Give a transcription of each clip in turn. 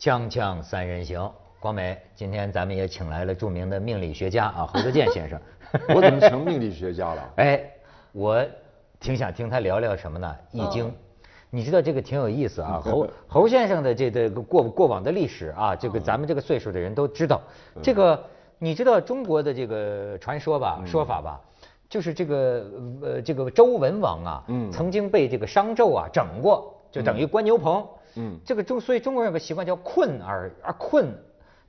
锵锵三人行，光美，今天咱们也请来了著名的命理学家啊，侯德健先生。我怎么成命理学家了？哎，我挺想听他聊聊什么呢？易经。你知道这个挺有意思啊，侯侯先生的这个过过往的历史啊，这个咱们这个岁数的人都知道。这个你知道中国的这个传说吧，说法吧，就是这个呃这个周文王啊，曾经被这个商纣啊整过，就等于关牛棚。嗯，这个中所以中国人有个习惯叫困而而困，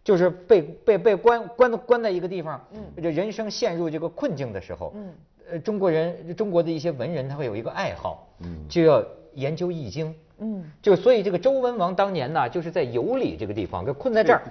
就是被被被关关关在一个地方，嗯，这人生陷入这个困境的时候，嗯，呃，中国人中国的一些文人他会有一个爱好，嗯，就要研究易经，嗯，就所以这个周文王当年呢，就是在有里这个地方给困在这儿，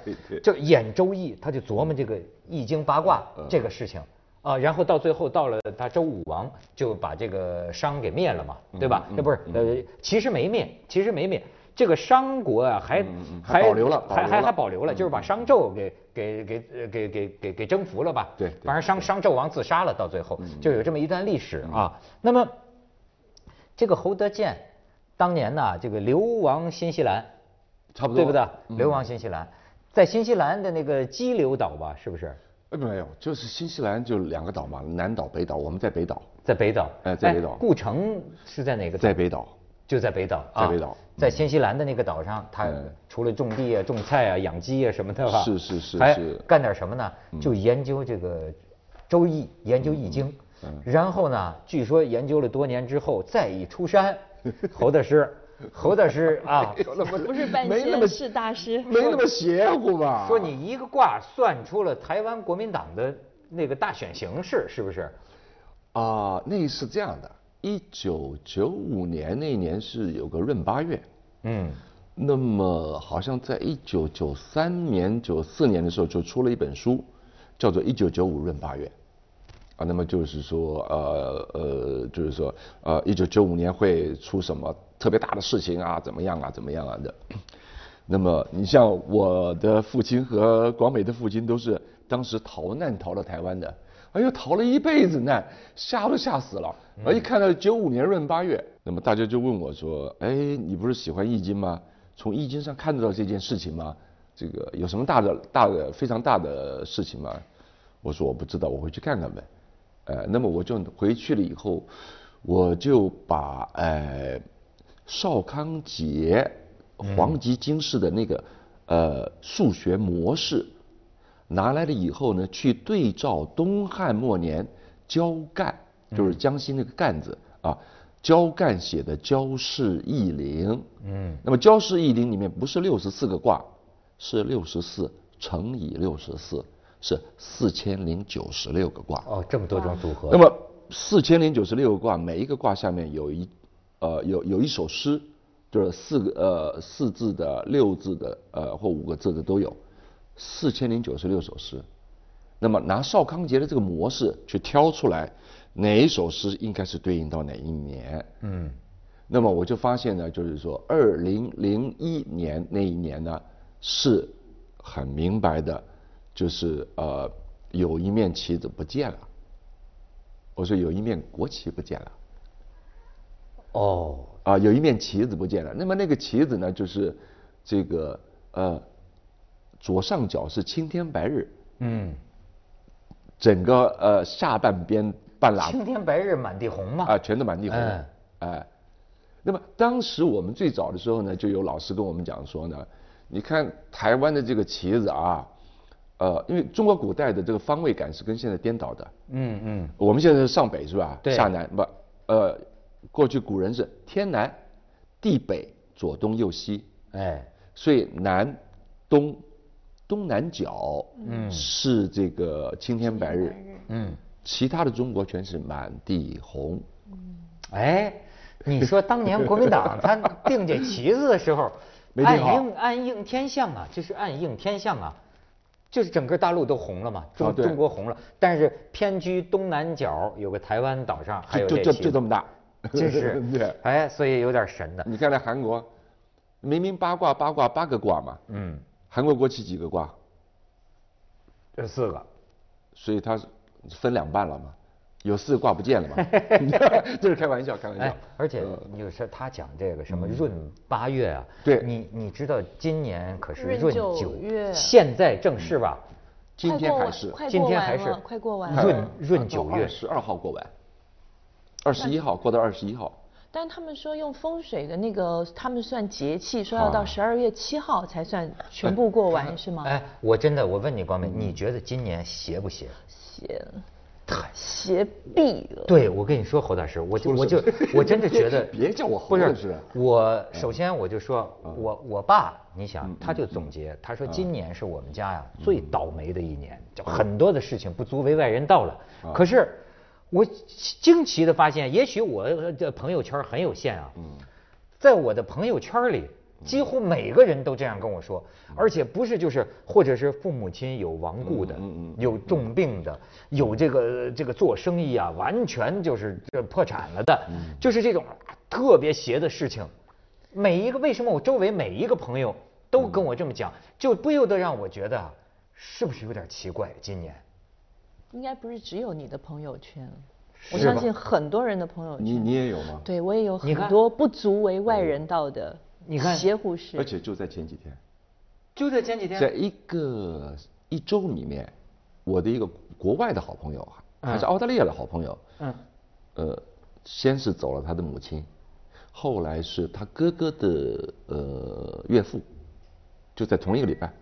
就演周易，他就琢磨这个易经八卦这个事情。啊，然后到最后到了他周武王就把这个商给灭了嘛，对吧？那不是呃，其实没灭，其实没灭。这个商国啊，还还保留了，还还还保留了，就是把商纣给给给给给给给征服了吧？对，反正商商纣王自杀了，到最后就有这么一段历史啊。那么这个侯德健当年呢，这个流亡新西兰，差不多对不对？流亡新西兰，在新西兰的那个激流岛吧，是不是？呃，没有，就是新西兰就两个岛嘛，南岛、北岛，我们在北岛，在北岛，哎，在北岛。顾城是在哪个？在北岛，就在北岛，在北岛，在新西兰的那个岛上，他除了种地啊、种菜啊、养鸡啊什么的吧，是是是，还干点什么呢？就研究这个周易，研究易经，然后呢，据说研究了多年之后，再一出山，侯大师。侯大师啊，不是半仙是大师，没那么邪乎吧？说你一个卦算出了台湾国民党的那个大选形势，是不是？啊，那是这样的，一九九五年那年是有个闰八月，嗯，那么好像在一九九三年、九四年的时候就出了一本书，叫做《一九九五闰八月》。啊，那么就是说，呃呃，就是说，呃，一九九五年会出什么特别大的事情啊？怎么样啊？怎么样啊的？那么你像我的父亲和广美的父亲都是当时逃难逃到台湾的，哎呦，逃了一辈子难，吓都吓死了。而一看到九五年闰八月，那么大家就问我说，哎，你不是喜欢易经吗？从易经上看得到这件事情吗？这个有什么大的大的非常大的事情吗？我说我不知道，我回去看看呗。呃，那么我就回去了以后，我就把呃邵康节黄极经世的那个呃数学模式拿来了以后呢，去对照东汉末年焦干，就是江西那个干字啊，焦干写的《焦氏易林》。嗯。那么《焦氏易林》里面不是六十四个卦，是六十四乘以六十四。是四千零九十六个卦哦，这么多种组合。那么四千零九十六个卦，每一个卦下面有一呃有有一首诗，就是四个呃四字的、六字的呃或五个字的都有，四千零九十六首诗。那么拿邵康节的这个模式去挑出来，哪一首诗应该是对应到哪一年？嗯。那么我就发现呢，就是说二零零一年那一年呢，是很明白的。就是呃，有一面旗子不见了。我说有一面国旗不见了。哦。啊，有一面旗子不见了。那么那个旗子呢，就是这个呃，左上角是青天白日。嗯。整个呃下半边半拉。青天白日满地红嘛。啊，全都满地红。哎。那么当时我们最早的时候呢，就有老师跟我们讲说呢，你看台湾的这个旗子啊。呃，因为中国古代的这个方位感是跟现在颠倒的。嗯嗯。我们现在是上北是吧？对。下南不，呃，过去古人是天南地北左东右西。哎。所以南东东南角嗯是这个青天白日。嗯。其他的中国全是满地红。嗯。哎，你说当年国民党 他定这旗子的时候，按应按应天象啊，就是按应天象啊。就是整个大陆都红了嘛，中中国红了，但是偏居东南角有个台湾岛上还有这就就这么大，真是，哎，所以有点神的。你看那韩国，明明八卦八卦八个卦嘛，嗯，韩国国旗几个挂？这四个，所以它分两半了嘛，有四个挂不见了嘛？这是开玩笑，开玩笑。而且有时他讲这个什么闰八月啊，对，你你知道今年可是闰九月，现在正是吧？今天还是，今天还是快过完闰闰九月十二号过完，二十一号过到二十一号。但他们说用风水的那个，他们算节气，说要到十二月七号才算全部过完，是吗？哎，我真的，我问你，光明，你觉得今年邪不邪？邪，太邪闭了。对，我跟你说，侯大师，我就我就 我真的觉得，别叫我侯大师。我首先我就说，我我爸，你想，他就总结，他说今年是我们家呀最倒霉的一年，就很多的事情不足为外人道了。可是。我惊奇的发现，也许我的朋友圈很有限啊。嗯，在我的朋友圈里，几乎每个人都这样跟我说，而且不是就是，或者是父母亲有亡故的，有重病的，有这个这个做生意啊，完全就是这破产了的，就是这种特别邪的事情。每一个为什么我周围每一个朋友都跟我这么讲，就不由得让我觉得，是不是有点奇怪？今年。应该不是只有你的朋友圈，我相信很多人的朋友圈。你你也有吗？对，我也有很多不足为外人道的你看邪乎事。而且就在前几天，就在前几天，在一个一周里面，我的一个国外的好朋友，还是澳大利亚的好朋友，嗯，呃，先是走了他的母亲，后来是他哥哥的呃岳父，就在同一个礼拜。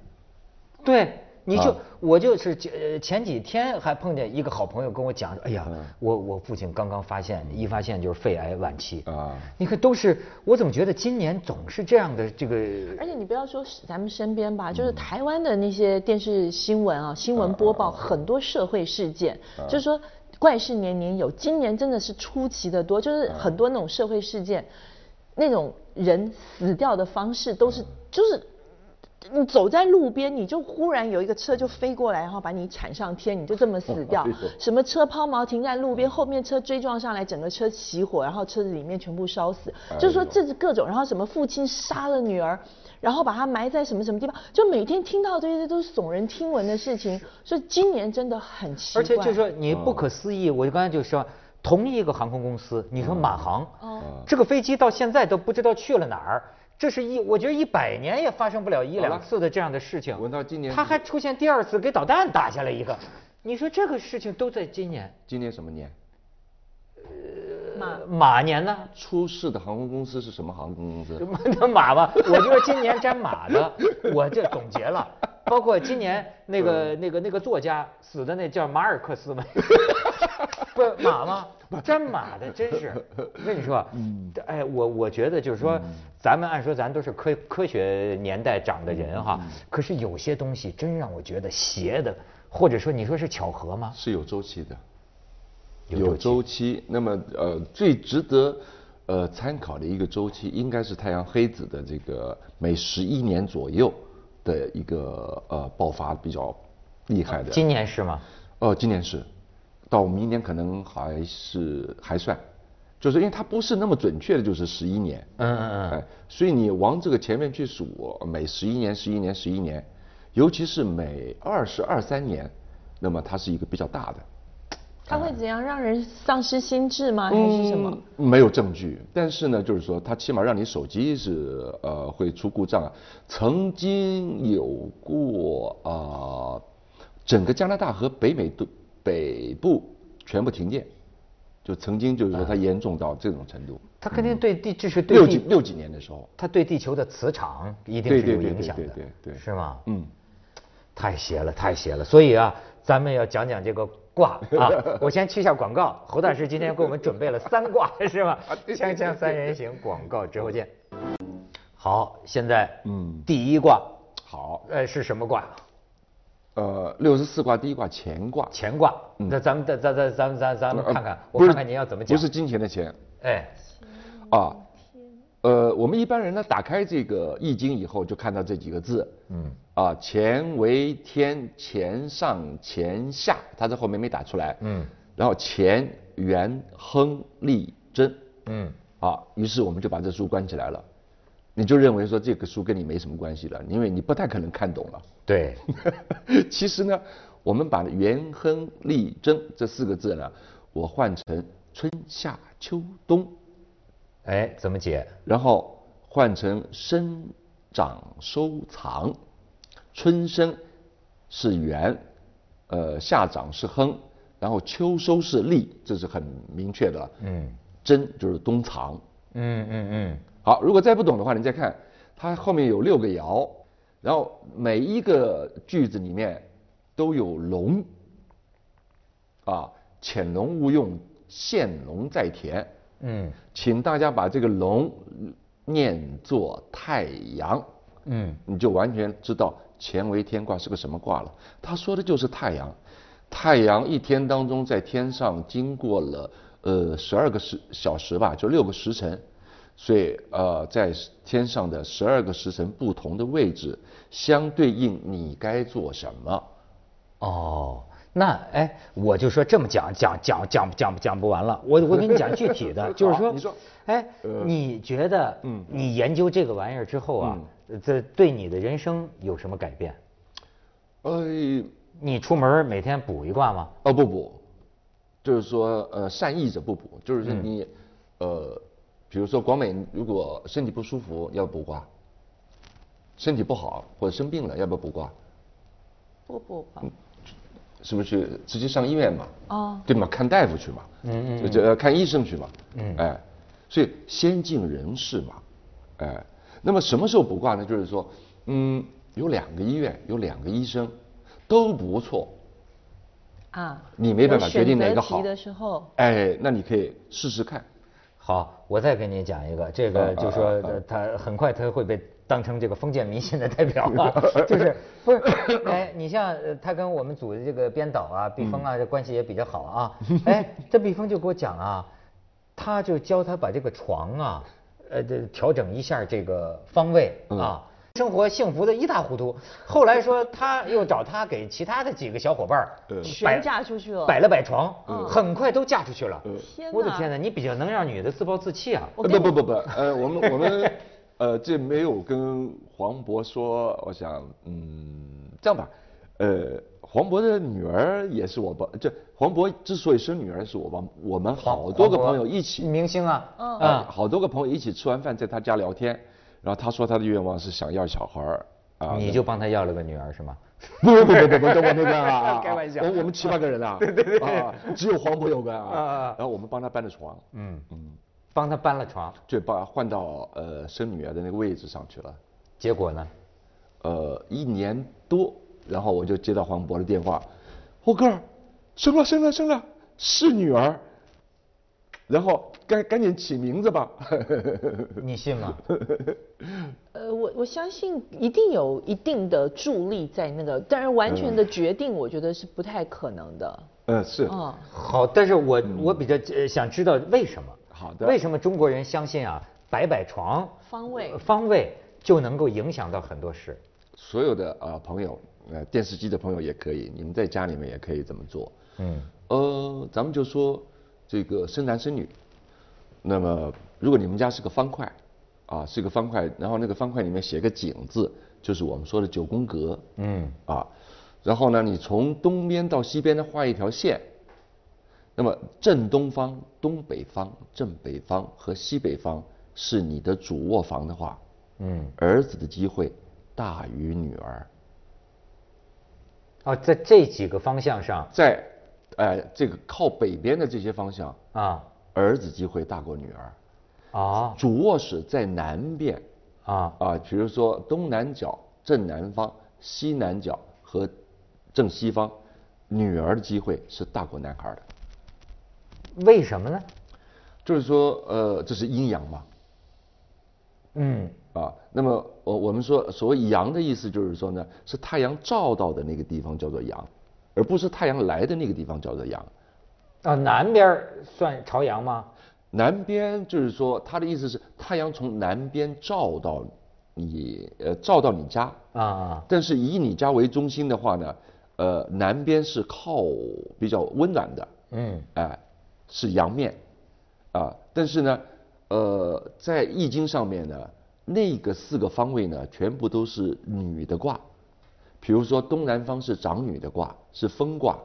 对。你就我就是前前几天还碰见一个好朋友跟我讲，哎呀，我我父亲刚刚发现，一发现就是肺癌晚期啊。你看都是，我怎么觉得今年总是这样的这个？而且你不要说咱们身边吧，就是台湾的那些电视新闻啊，新闻播报很多社会事件，就是说怪事年年有，今年真的是出奇的多，就是很多那种社会事件，那种人死掉的方式都是就是。你走在路边，你就忽然有一个车就飞过来，然后把你铲上天，你就这么死掉。什么车抛锚停在路边，后面车追撞上来，整个车起火，然后车子里面全部烧死。就是说这是各种，然后什么父亲杀了女儿，然后把她埋在什么什么地方，就每天听到这些都是耸人听闻的事情。所以今年真的很奇怪。而且就是说你不可思议，我就刚才就说，同一个航空公司，你说马航，这个飞机到现在都不知道去了哪儿。这是一，我觉得一百年也发生不了一两次的这样的事情。我到今年，他还出现第二次，给导弹打下来一个。你说这个事情都在今年？今年什么年？呃，马马年呢？出事的航空公司是什么航空公司？那马吧，我就说今年沾马的，我这总结了。包括今年那个那个那个作家死的那叫马尔克斯吗？不马吗？真马的真是。我跟你说，哎，我我觉得就是说，咱们按说咱都是科科学年代长的人哈，可是有些东西真让我觉得邪的，或者说你说是巧合吗？是有周期的，有周期。那么呃，最值得呃参考的一个周期，应该是太阳黑子的这个每十一年左右。的一个呃爆发比较厉害的，今年是吗？哦，今年是，到明年可能还是还算，就是因为它不是那么准确的，就是十一年。嗯嗯嗯。哎，所以你往这个前面去数，每十一年、十一年、十一年，尤其是每二十二三年，那么它是一个比较大的。它会怎样让人丧失心智吗？还是什么？没有证据，但是呢，就是说它起码让你手机是呃会出故障。曾经有过啊，整个加拿大和北美都北部全部停电，就曾经就是说它严重到这种程度。它肯定对地，这是对六几六几年的时候，它对地球的磁场一定是有影响的，对对对对，是吗？嗯，太邪了，太邪了。所以啊，咱们要讲讲这个。卦啊！我先去一下广告。侯大师今天给我们准备了三卦，是吧？锵锵三人行，广告之后见。好，现在嗯，第一卦好，呃，是什么卦？呃，六十四卦第一卦乾卦。乾卦，那咱们咱咱咱咱咱咱们看看，我看看您要怎么讲。不是金钱的钱。哎。啊。呃，我们一般人呢，打开这个易经以后，就看到这几个字。嗯。啊，乾为天，乾上乾下，它在后面没打出来。嗯。然后乾元亨利贞。嗯。啊，于是我们就把这书关起来了。你就认为说这个书跟你没什么关系了，因为你不太可能看懂了。对。其实呢，我们把元亨利贞这四个字呢，我换成春夏秋冬，哎，怎么解？然后换成生长收藏，春生是元，呃，夏长是亨，然后秋收是利，这是很明确的。嗯，贞就是冬藏。嗯嗯嗯。好，如果再不懂的话，你再看，它后面有六个爻，然后每一个句子里面都有龙。啊，潜龙勿用，现龙在田。嗯，请大家把这个龙念作太阳。嗯，你就完全知道乾为天卦是个什么卦了。他说的就是太阳，太阳一天当中在天上经过了呃十二个时小时吧，就六个时辰，所以呃在天上的十二个时辰不同的位置，相对应你该做什么。哦。那哎，我就说这么讲讲讲讲讲讲不完了。我我给你讲具体的，就是说，你说，哎，你觉得，嗯，你研究这个玩意儿之后啊，这对你的人生有什么改变？呃，你出门每天补一卦吗？哦，不补，就是说，呃，善意者不补，就是说你，呃，比如说广美如果身体不舒服要补卦，身体不好或者生病了要不要补卦？不补吧。是不是去直接上医院嘛？哦，对嘛，看大夫去嘛。嗯嗯，这看医生去嘛。嗯，哎，所以先尽人事嘛。哎，那么什么时候卜卦呢？就是说，嗯，有两个医院，有两个医生，都不错。啊。你没办法决定哪个好。的时候。哎，那你可以试试看。好，我再给你讲一个，这个就说他很快他会被。当成这个封建迷信的代表啊，就是不是？哎，你像他跟我们组的这个编导啊，毕峰啊，这关系也比较好啊。哎，这毕峰就给我讲啊，他就教他把这个床啊，呃，这调整一下这个方位啊，生活幸福的一塌糊涂。后来说他又找他给其他的几个小伙伴儿全嫁出去了，摆了摆床，很快都嫁出去了。我的天哪，你比较能让女的自暴自弃啊？不不不不，呃，我们我们。呃，这没有跟黄渤说，我想，嗯，这样吧，呃，黄渤的女儿也是我帮，这黄渤之所以生女儿，是我帮我们好多个朋友一起，明星啊，嗯，好多个朋友一起吃完饭在他家聊天，然后他说他的愿望是想要小孩儿，啊，你就帮他要了个女儿是吗？不不不不不，我那边啊，开玩笑，我我们七八个人啊，对对对，只有黄渤有个啊，然后我们帮他搬了床，嗯嗯。帮他搬了床，就把换到呃生女儿的那个位置上去了。结果呢？呃，一年多，然后我就接到黄渤的电话，我哥儿生了生了生了，是女儿。然后赶赶紧起名字吧。你信吗？呃，我我相信一定有一定的助力在那个，当然完全的决定，我觉得是不太可能的。嗯，是。嗯，好，但是我我比较呃想知道为什么。好的。为什么中国人相信啊？摆摆床，方位，方位就能够影响到很多事。所有的啊朋友，呃，电视机的朋友也可以，你们在家里面也可以这么做。嗯。呃，咱们就说这个生男生女，那么如果你们家是个方块，啊，是个方块，然后那个方块里面写个井字，就是我们说的九宫格。嗯。啊，然后呢，你从东边到西边呢画一条线。那么正东方、东北方、正北方和西北方是你的主卧房的话，嗯，儿子的机会大于女儿。哦，在这几个方向上，在，哎，这个靠北边的这些方向啊，儿子机会大过女儿。啊，主卧室在南边啊啊，比如说东南角正南方、西南角和正西方，女儿的机会是大过男孩的。为什么呢？就是说，呃，这是阴阳嘛。嗯。啊，那么我我们说，所谓阳的意思就是说呢，是太阳照到的那个地方叫做阳，而不是太阳来的那个地方叫做阳。啊，南边算朝阳吗？南边就是说，他的意思是太阳从南边照到你，呃，照到你家。啊。但是以你家为中心的话呢，呃，南边是靠比较温暖的。嗯。哎。是阳面，啊，但是呢，呃，在易经上面呢，那个四个方位呢，全部都是女的卦，比如说东南方是长女的卦，是风卦，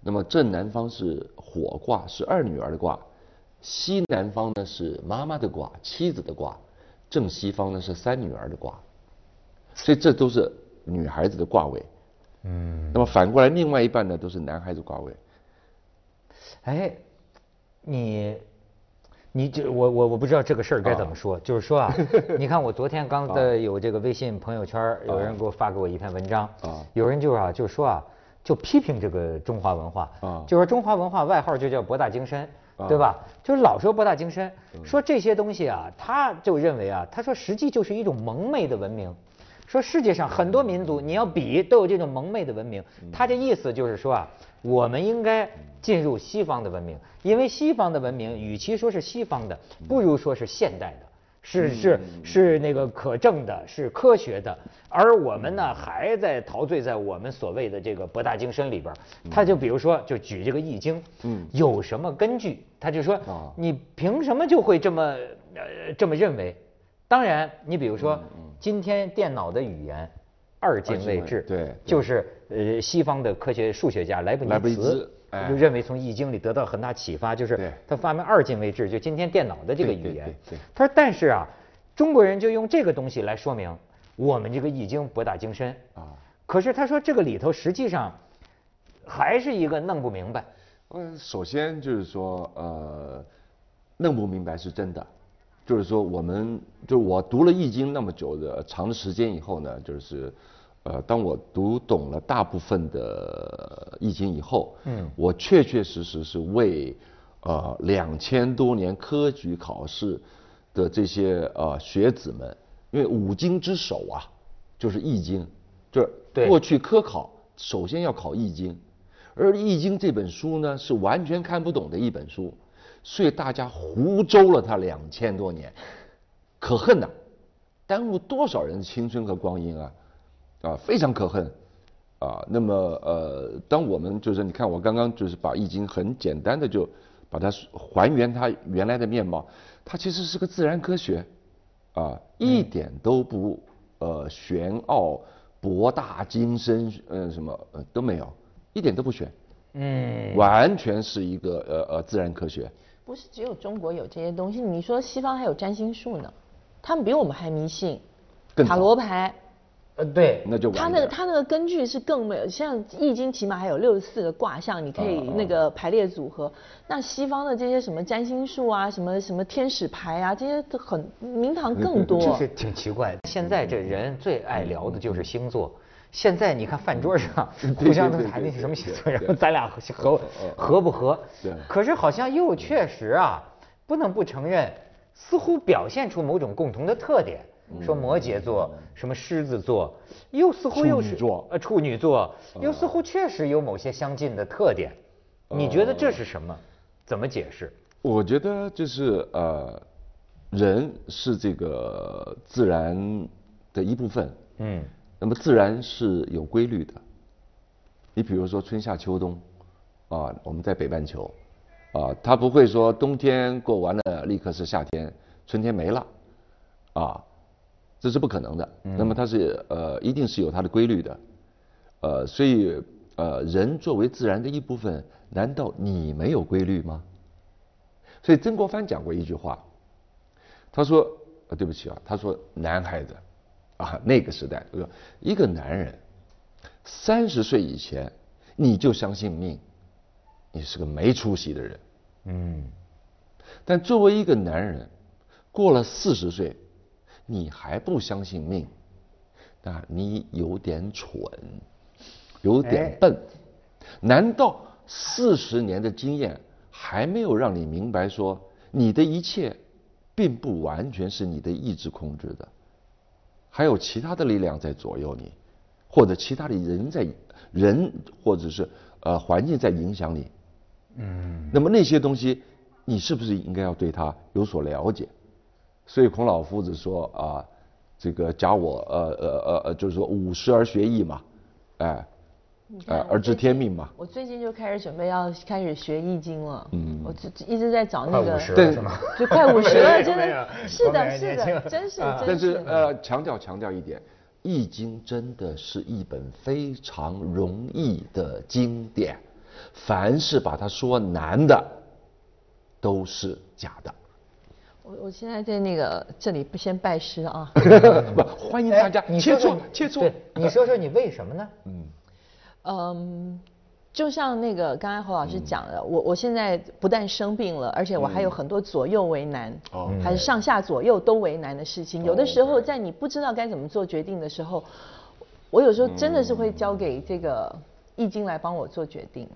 那么正南方是火卦，是二女儿的卦；西南方呢是妈妈的卦，妻子的卦；正西方呢是三女儿的卦。所以这都是女孩子的卦位。嗯。那么反过来，另外一半呢都是男孩子卦位。哎，你。你这我我我不知道这个事儿该怎么说，就是说啊，你看我昨天刚的有这个微信朋友圈，有人给我发给我一篇文章，啊，有人就是啊，就说啊，就批评这个中华文化，啊，就说中华文化外号就叫博大精深，对吧？就是老说博大精深，说这些东西啊，他就认为啊，他说实际就是一种蒙昧的文明，说世界上很多民族你要比都有这种蒙昧的文明，他这意思就是说啊。我们应该进入西方的文明，因为西方的文明与其说是西方的，不如说是现代的，是是是那个可证的，是科学的。而我们呢，还在陶醉在我们所谓的这个博大精深里边。他就比如说，就举这个《易经》，嗯有什么根据？他就说，你凭什么就会这么呃这么认为？当然，你比如说，今天电脑的语言。二进位制，对，就是呃西方的科学数学家莱布尼茨就认为从易经里得到很大启发，就是他发明二进位制，就今天电脑的这个语言。他说，但是啊，中国人就用这个东西来说明我们这个易经博大精深啊。可是他说这个里头实际上还是一个弄不明白。嗯，首先就是说呃，弄不明白是真的。就是说，我们就是我读了《易经》那么久的长的时间以后呢，就是，呃，当我读懂了大部分的《易经》以后，嗯，我确确实实是为，呃，两千多年科举考试的这些呃学子们，因为五经之首啊，就是《易经》，就是过去科考首先要考《易经》，而《易经》这本书呢，是完全看不懂的一本书。所以大家胡诌了他两千多年，可恨呐！耽误多少人的青春和光阴啊！啊，非常可恨啊！那么呃，当我们就是你看我刚刚就是把《易经》很简单的就把它还原它原来的面貌，它其实是个自然科学啊，一点都不呃玄奥、博大精深，呃什么呃都没有，一点都不玄，嗯，完全是一个呃呃自然科学。不是只有中国有这些东西，你说西方还有占星术呢，他们比我们还迷信，塔罗牌，呃对，那就他那个他那个根据是更没有，像易经起码还有六十四个卦象，你可以那个排列组合。那西方的这些什么占星术啊，什么什么天使牌啊，这些都很名堂更多。就是挺奇怪的，现在这人最爱聊的就是星座。现在你看饭桌上 互相都谈那些什么星座，然后咱俩合合不合？可是好像又确实啊，不能不承认，似乎表现出某种共同的特点。说摩羯座，什么狮子座，又似乎又是呃处女座，又似乎确实有某些相近的特点。你觉得这是什么？怎么解释？我觉得就是呃，人是这个自然的一部分。嗯。那么自然是有规律的，你比如说春夏秋冬，啊，我们在北半球，啊，它不会说冬天过完了立刻是夏天，春天没了，啊，这是不可能的。那么它是呃，一定是有它的规律的，呃，所以呃，人作为自然的一部分，难道你没有规律吗？所以曾国藩讲过一句话，他说，呃，对不起啊，他说男孩子。啊，那个时代，说一个男人三十岁以前你就相信命，你是个没出息的人。嗯。但作为一个男人，过了四十岁，你还不相信命，那你有点蠢，有点笨。难道四十年的经验还没有让你明白，说你的一切并不完全是你的意志控制的？还有其他的力量在左右你，或者其他的人在人或者是呃环境在影响你，嗯，那么那些东西，你是不是应该要对他有所了解？所以孔老夫子说啊，这个假我呃呃呃呃，就是说五十而学艺嘛，哎。呃，而知天命嘛。我最近就开始准备要开始学易经了。嗯。我一直在找那个。对，是吗？就快五十了，真的。是的，是的，真是。但是呃，强调强调一点，易经真的是一本非常容易的经典，凡是把它说难的，都是假的。我我现在在那个这里不先拜师啊。不，欢迎大家切磋切磋。你说说你为什么呢？嗯嗯。就像那个刚才侯老师讲的，我我现在不但生病了，而且我还有很多左右为难，还是上下左右都为难的事情。有的时候在你不知道该怎么做决定的时候，我有时候真的是会交给这个易经来帮我做决定。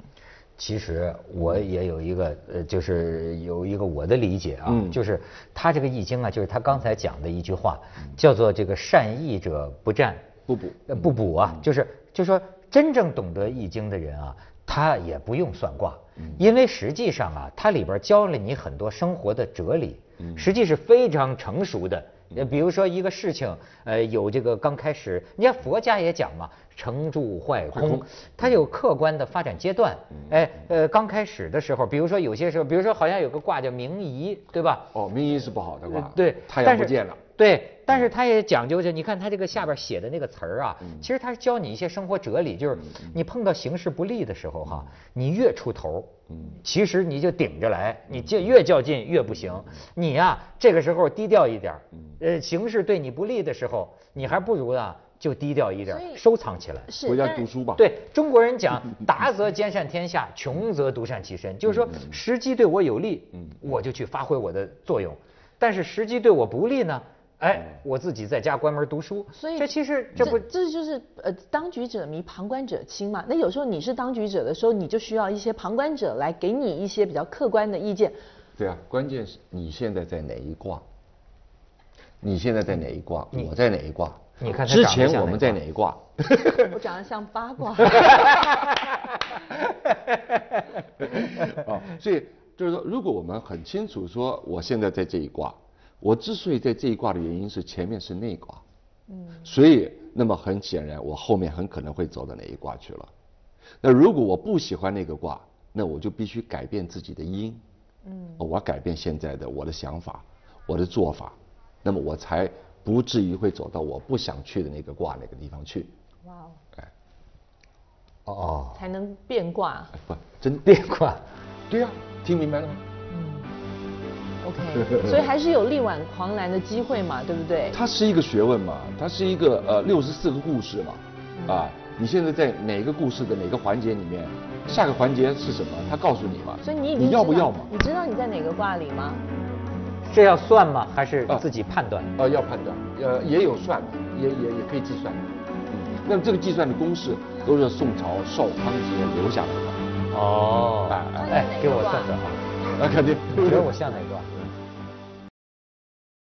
其实我也有一个呃，就是有一个我的理解啊，就是他这个易经啊，就是他刚才讲的一句话，叫做这个善易者不占不补不补啊，就是就说。真正懂得易经的人啊，他也不用算卦，因为实际上啊，它里边教了你很多生活的哲理，实际是非常成熟的。呃，比如说一个事情，呃，有这个刚开始，你看佛家也讲嘛，成住坏空，它有客观的发展阶段。哎，呃，刚开始的时候，比如说有些时候，比如说好像有个卦叫明夷，对吧？哦，明夷是不好的卦，对，太阳不见了。对，但是他也讲究着，你看他这个下边写的那个词儿啊，其实他是教你一些生活哲理，就是你碰到形势不利的时候哈，你越出头，其实你就顶着来，你就越较劲越不行。你呀，这个时候低调一点，呃，形势对你不利的时候，你还不如啊就低调一点，收藏起来，回家读书吧。对中国人讲，达则兼善天下，穷则独善其身，就是说时机对我有利，我就去发挥我的作用，但是时机对我不利呢？哎，我自己在家关门读书，所以这其实这不这就是呃当局者迷，旁观者清嘛。那有时候你是当局者的时候，你就需要一些旁观者来给你一些比较客观的意见。对啊，关键是你现在在哪一卦？你现在在哪一卦？我在哪一卦？你看之前我们在哪一卦？我长得像八卦。哦，所以就是说，如果我们很清楚说，我现在在这一卦。我之所以在这一卦的原因是前面是内卦，嗯，所以那么很显然我后面很可能会走到哪一卦去了。那如果我不喜欢那个卦，那我就必须改变自己的因，嗯，我改变现在的我的想法，我的做法，那么我才不至于会走到我不想去的那个卦那个地方去。哇哦，哎，哦，才能变卦，不，真变卦，对呀，听明白了吗？OK，所以还是有力挽狂澜的机会嘛，对不对？它是一个学问嘛，它是一个呃六十四个故事嘛，啊，你现在在哪个故事的哪个环节里面，下个环节是什么？他告诉你嘛。所以你你要不要嘛？你知道你在哪个卦里吗？这要算吗？还是自己判断？呃，要判断，呃，也有算的，也也也可以计算的。嗯，那么这个计算的公式都是宋朝邵康节留下来的。哦，哎哎，给我算算啊。那肯定。你觉得我像哪个？